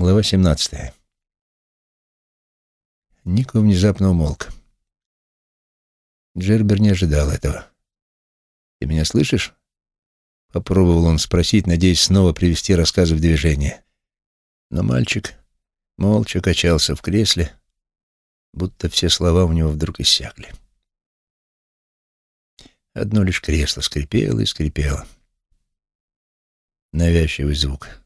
Глава 17. Нико внезапно умолк. Джербер не ожидал этого. «Ты меня слышишь?» Попробовал он спросить, надеясь снова привести рассказ в движение. Но мальчик молча качался в кресле, будто все слова у него вдруг иссякли. Одно лишь кресло скрипело и скрипело. Навязчивый звук.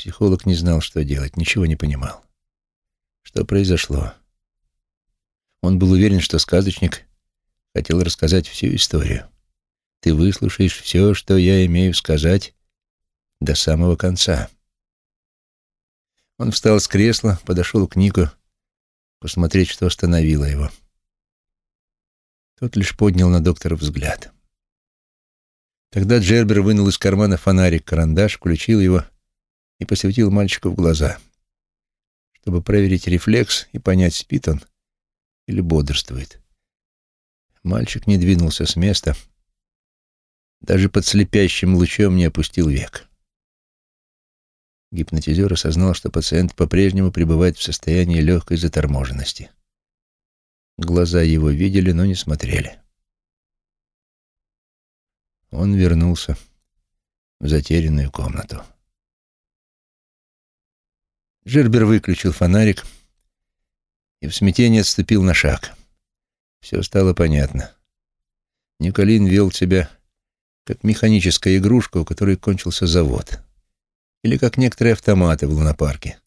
Психолог не знал, что делать, ничего не понимал. Что произошло? Он был уверен, что сказочник хотел рассказать всю историю. Ты выслушаешь все, что я имею сказать, до самого конца. Он встал с кресла, подошел к Нику, посмотреть, что остановило его. Тот лишь поднял на доктора взгляд. Тогда Джербер вынул из кармана фонарик, карандаш, включил его — и посветил мальчику в глаза, чтобы проверить рефлекс и понять, спит он или бодрствует. Мальчик не двинулся с места, даже под слепящим лучом не опустил век. Гипнотизер осознал, что пациент по-прежнему пребывает в состоянии легкой заторможенности. Глаза его видели, но не смотрели. Он вернулся в затерянную комнату. Жербер выключил фонарик и в смятении отступил на шаг. Все стало понятно. Николин вел себя как механическая игрушка, у которой кончился завод. Или как некоторые автоматы в лунопарке,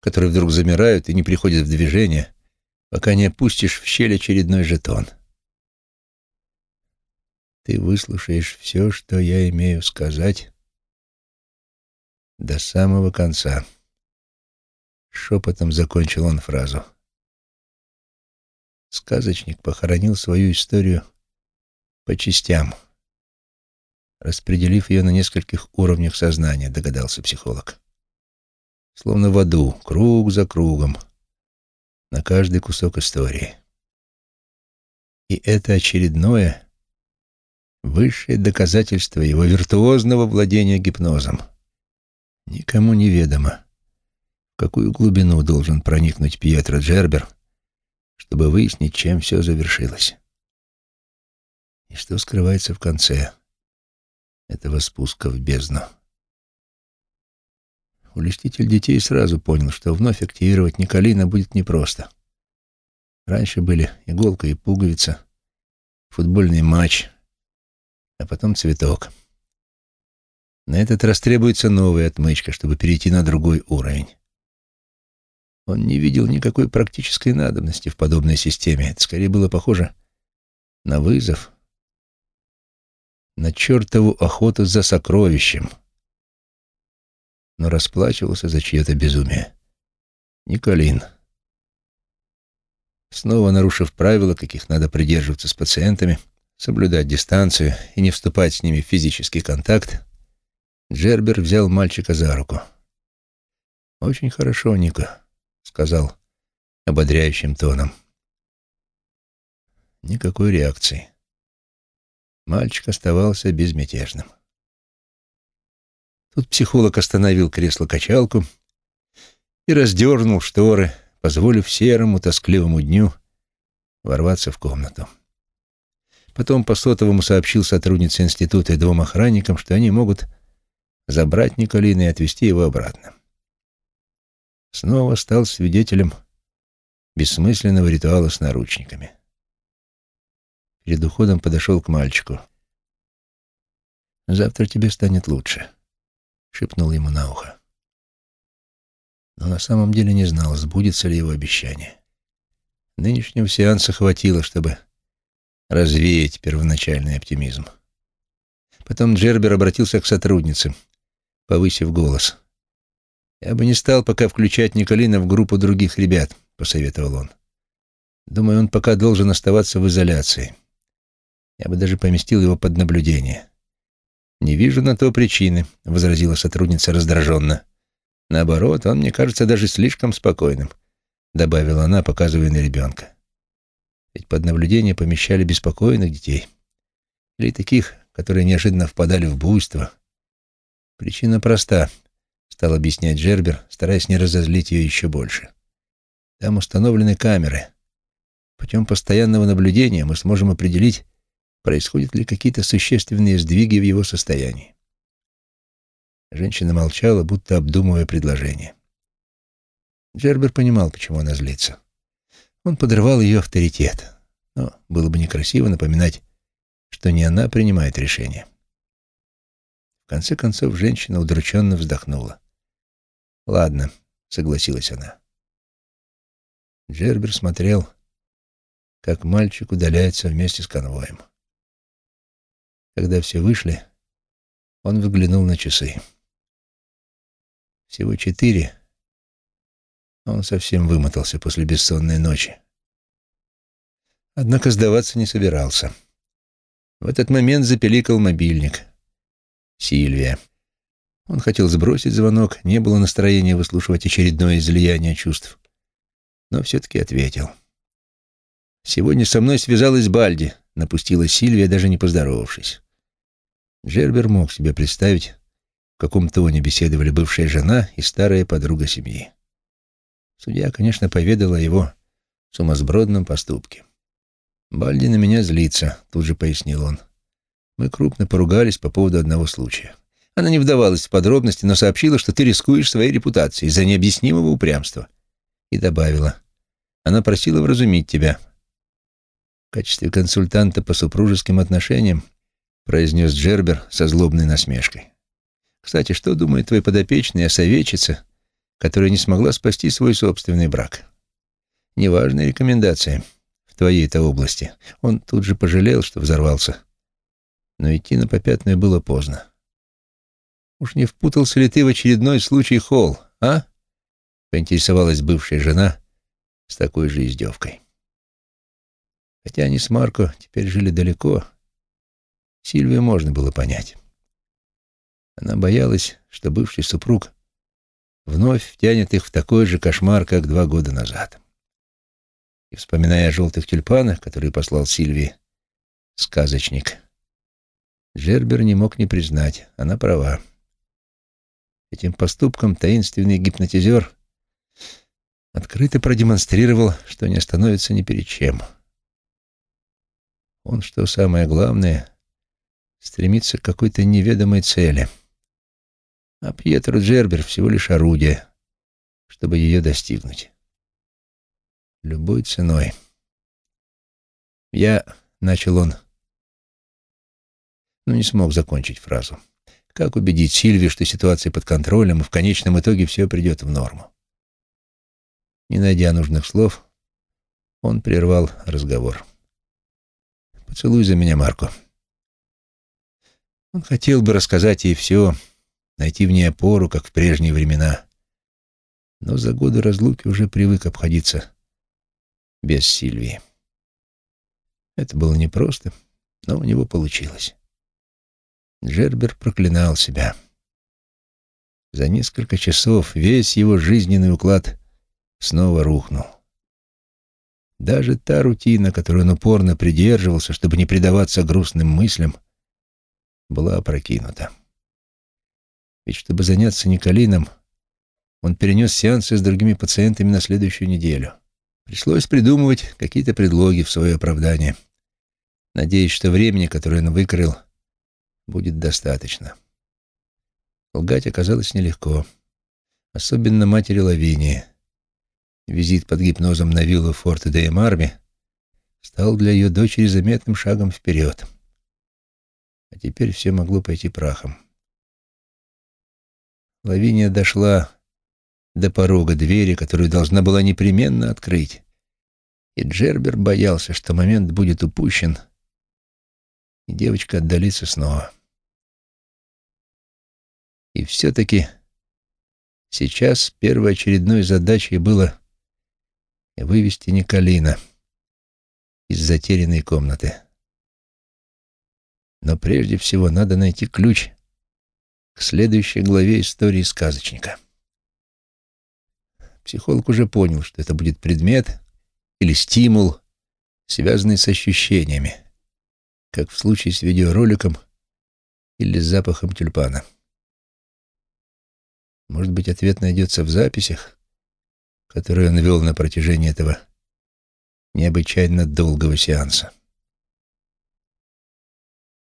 которые вдруг замирают и не приходят в движение, пока не опустишь в щель очередной жетон. Ты выслушаешь все, что я имею сказать, до самого конца. Шепотом закончил он фразу. Сказочник похоронил свою историю по частям, распределив ее на нескольких уровнях сознания, догадался психолог. Словно в аду, круг за кругом, на каждый кусок истории. И это очередное, высшее доказательство его виртуозного владения гипнозом. Никому неведомо какую глубину должен проникнуть Пьетро Джербер, чтобы выяснить, чем все завершилось. И что скрывается в конце этого спуска в бездну. Улеститель детей сразу понял, что вновь активировать Николина будет непросто. Раньше были иголка и пуговица, футбольный матч, а потом цветок. На этот раз требуется новая отмычка, чтобы перейти на другой уровень. Он не видел никакой практической надобности в подобной системе. Это скорее было похоже на вызов, на чертову охоту за сокровищем. Но расплачивался за чье-то безумие. Николин. Снова нарушив правила, каких надо придерживаться с пациентами, соблюдать дистанцию и не вступать с ними в физический контакт, Джербер взял мальчика за руку. «Очень хорошо, Ника сказал ободряющим тоном. Никакой реакции. Мальчик оставался безмятежным. Тут психолог остановил кресло-качалку и раздернул шторы, позволив серому тоскливому дню ворваться в комнату. Потом по сотовому сообщил сотруднице института и двум охранникам, что они могут забрать Николина и отвезти его обратно снова стал свидетелем бессмысленного ритуала с наручниками. Перед уходом подошел к мальчику. «Завтра тебе станет лучше», — шепнул ему на ухо. Но на самом деле не знал, сбудется ли его обещание. Нынешнего сеанса хватило, чтобы развеять первоначальный оптимизм. Потом Джербер обратился к сотруднице, повысив голос — «Я бы не стал пока включать Николина в группу других ребят», — посоветовал он. «Думаю, он пока должен оставаться в изоляции. Я бы даже поместил его под наблюдение». «Не вижу на то причины», — возразила сотрудница раздраженно. «Наоборот, он мне кажется даже слишком спокойным», — добавила она, показывая на ребенка. Ведь под наблюдение помещали беспокойных детей или таких, которые неожиданно впадали в буйство. Причина проста — стал объяснять Джербер, стараясь не разозлить ее еще больше. Там установлены камеры. Путем постоянного наблюдения мы сможем определить, происходят ли какие-то существенные сдвиги в его состоянии. Женщина молчала, будто обдумывая предложение. Джербер понимал, почему она злится. Он подрывал ее авторитет, но было бы некрасиво напоминать, что не она принимает решение. В конце концов, женщина удрученно вздохнула. «Ладно», — согласилась она. Джербер смотрел, как мальчик удаляется вместе с конвоем. Когда все вышли, он выглянул на часы. Всего четыре. Он совсем вымотался после бессонной ночи. Однако сдаваться не собирался. В этот момент запеликал мобильник. Сильвия. Он хотел сбросить звонок, не было настроения выслушивать очередное излияние чувств. Но все-таки ответил. «Сегодня со мной связалась Бальди», — напустила Сильвия, даже не поздоровавшись. Джербер мог себе представить, в каком тоне беседовали бывшая жена и старая подруга семьи. Судья, конечно, поведала о его сумасбродном поступке. «Бальди на меня злится», — тут же пояснил он. Мы крупно поругались по поводу одного случая. Она не вдавалась в подробности, но сообщила, что ты рискуешь своей репутацией из-за необъяснимого упрямства. И добавила. Она просила вразумить тебя. В качестве консультанта по супружеским отношениям произнес Джербер со злобной насмешкой. Кстати, что думает твой подопечный о советчице, которая не смогла спасти свой собственный брак? Неважная рекомендация в твоей-то области. Он тут же пожалел, что взорвался но идти на попятную было поздно. «Уж не впутался ли ты в очередной случай Холл, а?» — поинтересовалась бывшая жена с такой же издевкой. Хотя они с Марко теперь жили далеко, Сильвию можно было понять. Она боялась, что бывший супруг вновь втянет их в такой же кошмар, как два года назад. И, вспоминая о желтых тюльпанах, которые послал Сильвии сказочник, Джербер не мог не признать, она права. Этим поступком таинственный гипнотизер открыто продемонстрировал, что не остановится ни перед чем. Он, что самое главное, стремится к какой-то неведомой цели. А Пьетро Джербер всего лишь орудие, чтобы ее достигнуть. Любой ценой. Я, — начал он, — но не смог закончить фразу. Как убедить Сильви, что ситуация под контролем, и в конечном итоге все придет в норму? Не найдя нужных слов, он прервал разговор. «Поцелуй за меня, Марко». Он хотел бы рассказать ей все, найти в ней опору, как в прежние времена, но за годы разлуки уже привык обходиться без Сильвии. Это было непросто, но у него получилось. Джербер проклинал себя. За несколько часов весь его жизненный уклад снова рухнул. Даже та рутина, которую он упорно придерживался, чтобы не предаваться грустным мыслям, была опрокинута. Ведь чтобы заняться Николином, он перенес сеансы с другими пациентами на следующую неделю. Пришлось придумывать какие-то предлоги в свое оправдание, надеясь, что времени, которое он выкрыл, будет достаточно. Лгать оказалось нелегко, особенно матери Лавинии. Визит под гипнозом на виллу форта де Марми стал для ее дочери заметным шагом вперед. А теперь все могло пойти прахом. Лавиния дошла до порога двери, которую должна была непременно открыть. И Джербер боялся, что момент будет упущен, и девочка отдалится снова. И все-таки сейчас первой очередной задачей было вывести Николина из затерянной комнаты. Но прежде всего надо найти ключ к следующей главе истории сказочника. Психолог уже понял, что это будет предмет или стимул, связанный с ощущениями, как в случае с видеороликом или с запахом тюльпана. Может быть, ответ найдется в записях, которые он вел на протяжении этого необычайно долгого сеанса.